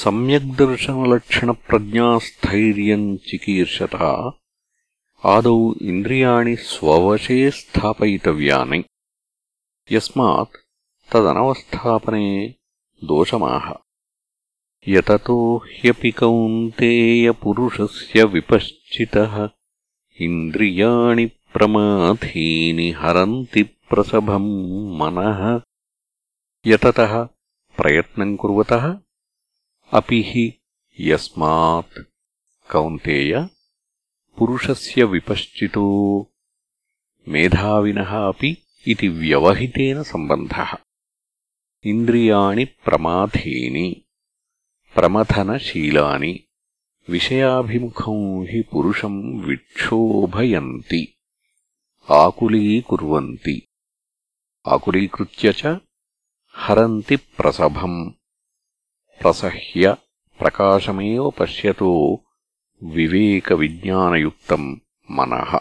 सम्यग्दर्शनलक्षणप्रज्ञास्थैर्यम् चिकीर्षता आदौ इन्द्रियाणि स्ववशे स्थापयितव्यानि यस्मात् तदनवस्थापने दोषमाह यततो ह्यपि कौन्तेयपुरुषस्य विपश्चितः इन्द्रियाणि प्रमाथीनि हरन्ति प्रसभम् मनः यततः प्रयत्नम् कुर्वतः अपि हि यस्मात् कौन्तेय पुरुषस्य विपश्चितो मेधाविनः अपि इति व्यवहितेन सम्बन्धः इन्द्रियाणि प्रमाथीनि प्रमथनशीलानि विषयाभिमुखं हि पुरुषम् विक्षोभयन्ति आकुलीकुर्वन्ति आकुलीकृत्य च हरन्ति प्रसभम् ప్రసహ్య ప్రకాశమే పశ్యతో. వివేకవిజ్ఞానయుక్తం మనః.